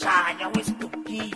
shanya wesituki